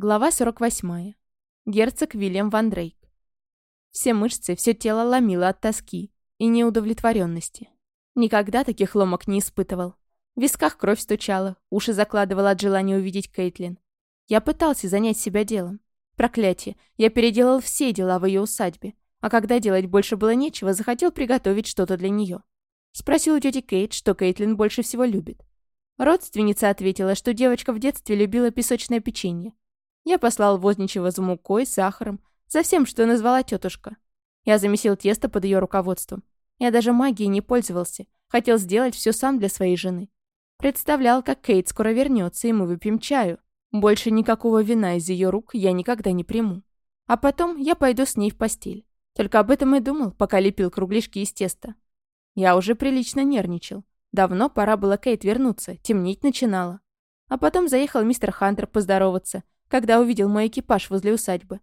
Глава 48. Герцог Вильям Ван Дрейк. Все мышцы, все тело ломило от тоски и неудовлетворенности. Никогда таких ломок не испытывал. В висках кровь стучала, уши закладывала от желания увидеть Кейтлин. Я пытался занять себя делом. Проклятие, я переделал все дела в ее усадьбе, а когда делать больше было нечего, захотел приготовить что-то для нее. Спросил у тети Кейт, что Кейтлин больше всего любит. Родственница ответила, что девочка в детстве любила песочное печенье, я послал возничего за мукой, сахаром, за всем, что назвала тетушка. Я замесил тесто под ее руководством. Я даже магией не пользовался. Хотел сделать все сам для своей жены. Представлял, как Кейт скоро вернется, и мы выпьем чаю. Больше никакого вина из ее рук я никогда не приму. А потом я пойду с ней в постель. Только об этом и думал, пока лепил кругляшки из теста. Я уже прилично нервничал. Давно пора было Кейт вернуться, темнеть начинало. А потом заехал мистер Хантер поздороваться – когда увидел мой экипаж возле усадьбы.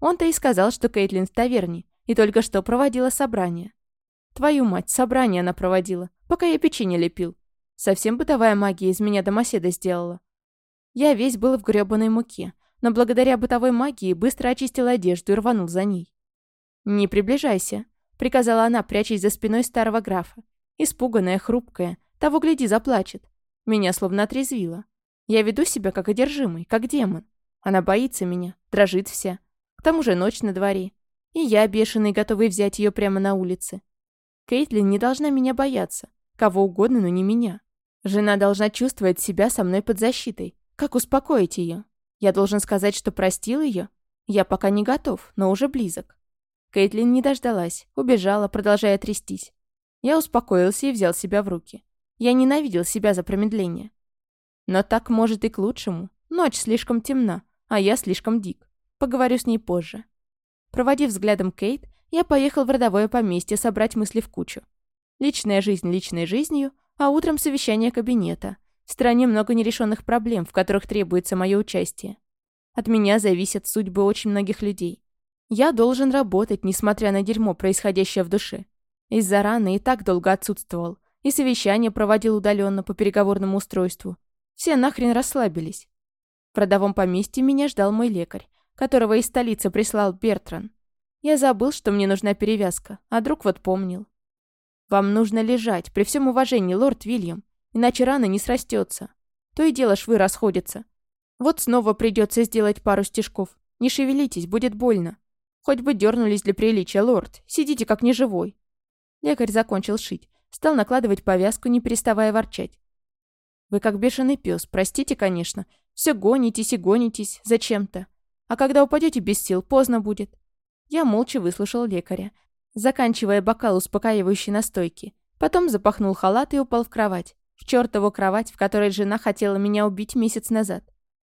Он-то и сказал, что Кейтлин в таверне, и только что проводила собрание. Твою мать, собрание она проводила, пока я печенье лепил. Совсем бытовая магия из меня домоседа сделала. Я весь был в грёбаной муке, но благодаря бытовой магии быстро очистил одежду и рванул за ней. «Не приближайся», — приказала она, прячась за спиной старого графа. Испуганная, хрупкая, того, гляди, заплачет. Меня словно отрезвило. Я веду себя как одержимый, как демон. Она боится меня, дрожит вся. К тому же ночь на дворе. И я, бешеный, готовый взять ее прямо на улице. Кейтлин не должна меня бояться. Кого угодно, но не меня. Жена должна чувствовать себя со мной под защитой. Как успокоить ее? Я должен сказать, что простил ее? Я пока не готов, но уже близок. Кейтлин не дождалась, убежала, продолжая трястись. Я успокоился и взял себя в руки. Я ненавидел себя за промедление. Но так может и к лучшему. Ночь слишком темна, а я слишком дик. Поговорю с ней позже. Проводив взглядом Кейт, я поехал в родовое поместье собрать мысли в кучу. Личная жизнь личной жизнью, а утром совещание кабинета. В стране много нерешенных проблем, в которых требуется мое участие. От меня зависят судьбы очень многих людей. Я должен работать, несмотря на дерьмо, происходящее в душе. Из-за раны и так долго отсутствовал, и совещание проводил удаленно по переговорному устройству, все нахрен расслабились. В родовом поместье меня ждал мой лекарь, которого из столицы прислал Бертран. Я забыл, что мне нужна перевязка, а друг вот помнил. «Вам нужно лежать, при всем уважении, лорд Вильям, иначе рана не срастется. То и дело швы расходятся. Вот снова придется сделать пару стежков. Не шевелитесь, будет больно. Хоть бы дернулись для приличия, лорд. Сидите как неживой». Лекарь закончил шить, стал накладывать повязку, не переставая ворчать. Вы как бешеный пес, простите, конечно. Все гонитесь и гонитесь, зачем-то. А когда упадете без сил, поздно будет. Я молча выслушал лекаря, заканчивая бокал успокаивающей настойки. Потом запахнул халат и упал в кровать. В чертову кровать, в которой жена хотела меня убить месяц назад.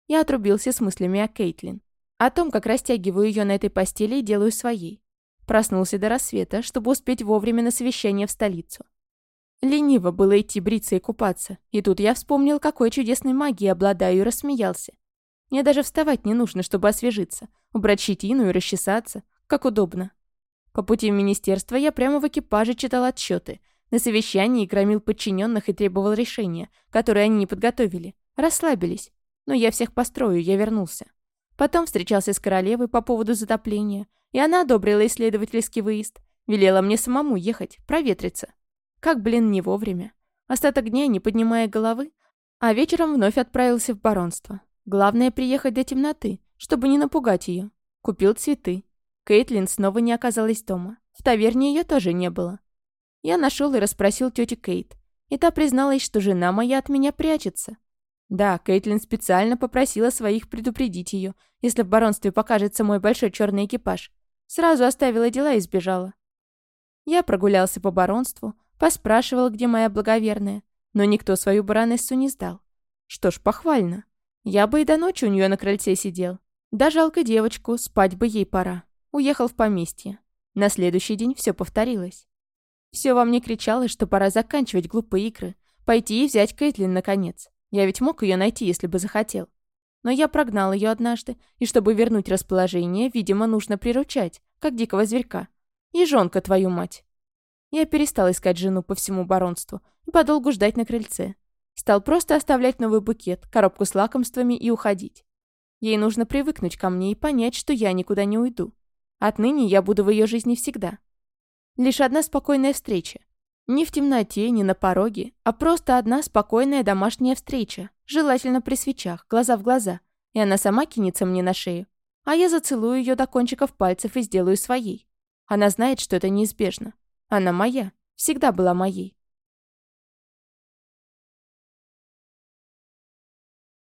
Я отрубился с мыслями о Кейтлин. О том, как растягиваю ее на этой постели и делаю своей. Проснулся до рассвета, чтобы успеть вовремя на совещание в столицу. Лениво было идти бриться и купаться. И тут я вспомнил, какой чудесной магией обладаю, и рассмеялся. Мне даже вставать не нужно, чтобы освежиться, убрать щетину и расчесаться. Как удобно. По пути в министерство я прямо в экипаже читал отчеты. На совещании громил подчиненных и требовал решения, которое они не подготовили. Расслабились. Но я всех построю, я вернулся. Потом встречался с королевой по поводу затопления, и она одобрила исследовательский выезд. Велела мне самому ехать, проветриться. Как, блин, не вовремя. Остаток дня, не поднимая головы, а вечером вновь отправился в баронство. Главное приехать до темноты, чтобы не напугать ее. Купил цветы. Кейтлин снова не оказалась дома. В таверне ее тоже не было. Я нашел и расспросил тетю Кейт. И та призналась, что жена моя от меня прячется. Да, Кейтлин специально попросила своих предупредить ее, если в баронстве покажется мой большой черный экипаж. Сразу оставила дела и сбежала. Я прогулялся по баронству, Поспрашивал, где моя благоверная, но никто свою баронессу не сдал. Что ж, похвально. Я бы и до ночи у нее на крыльце сидел. Да жалко девочку, спать бы ей пора. Уехал в поместье. На следующий день все повторилось. Все во мне кричало, что пора заканчивать глупые игры, пойти и взять Кэтлин наконец. Я ведь мог ее найти, если бы захотел. Но я прогнал ее однажды, и чтобы вернуть расположение, видимо, нужно приручать, как дикого зверька. Ежонка, твою мать. Я перестал искать жену по всему баронству и подолгу ждать на крыльце. Стал просто оставлять новый букет, коробку с лакомствами и уходить. Ей нужно привыкнуть ко мне и понять, что я никуда не уйду. Отныне я буду в ее жизни всегда. Лишь одна спокойная встреча. Не в темноте, не на пороге, а просто одна спокойная домашняя встреча, желательно при свечах, глаза в глаза, и она сама кинется мне на шею, а я зацелую ее до кончиков пальцев и сделаю своей. Она знает, что это неизбежно. Она моя, всегда была моей.